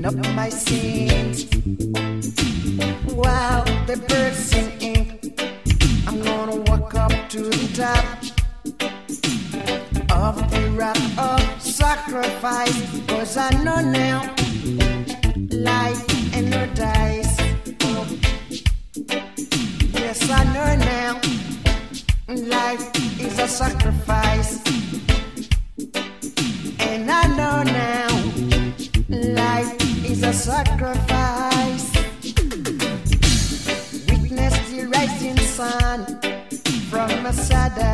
clean up my sins. While the birds singing, I'm gonna walk up to the top of the rock of sacrifice. Cause I know now life and no dice. Yes, I know now life is a sacrifice. Sacrifice. Witness the rising sun from Masada.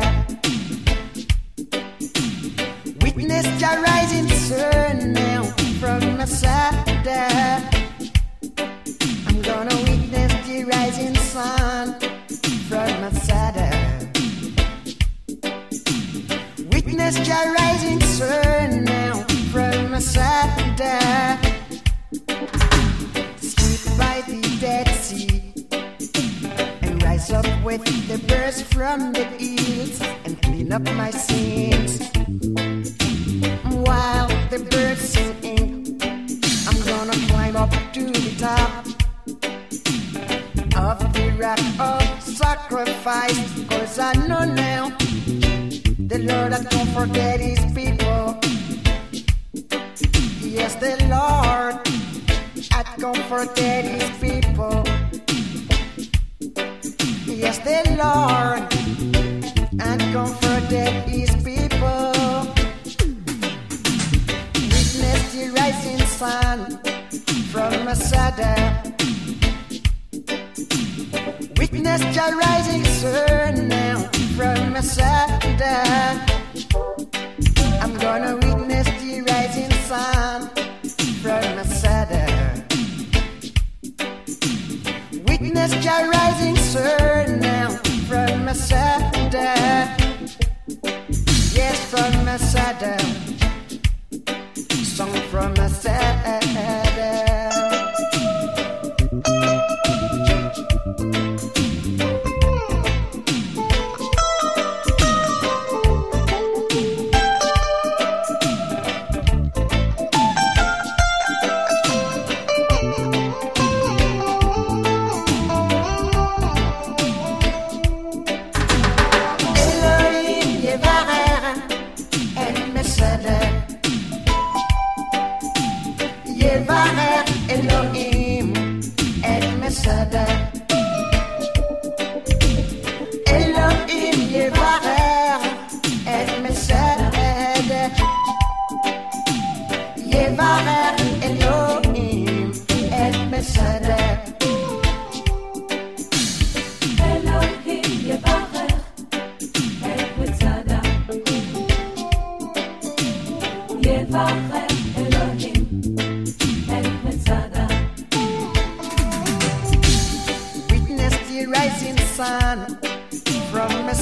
Witness the rising sun now from Masada. With the birds from the hills and clean up my sins. While the birds singing, I'm gonna climb up to the top of the rock of sacrifice. Cause I know now the Lord has don't forget his people. Yes, the Lord don't forget his people. Yes, the Lord had don't his people. Witness the rising sun from Masada. Witness the rising sun now from Masada. Yevarer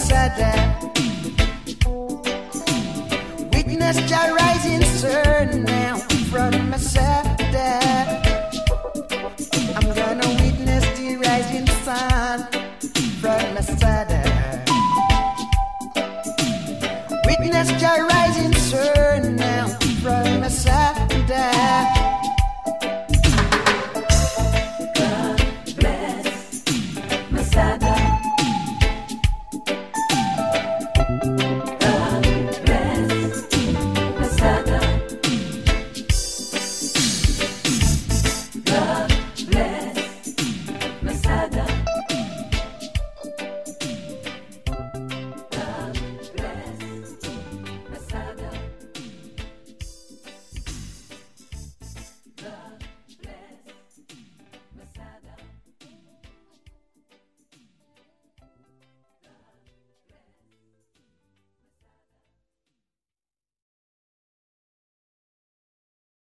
from Masada.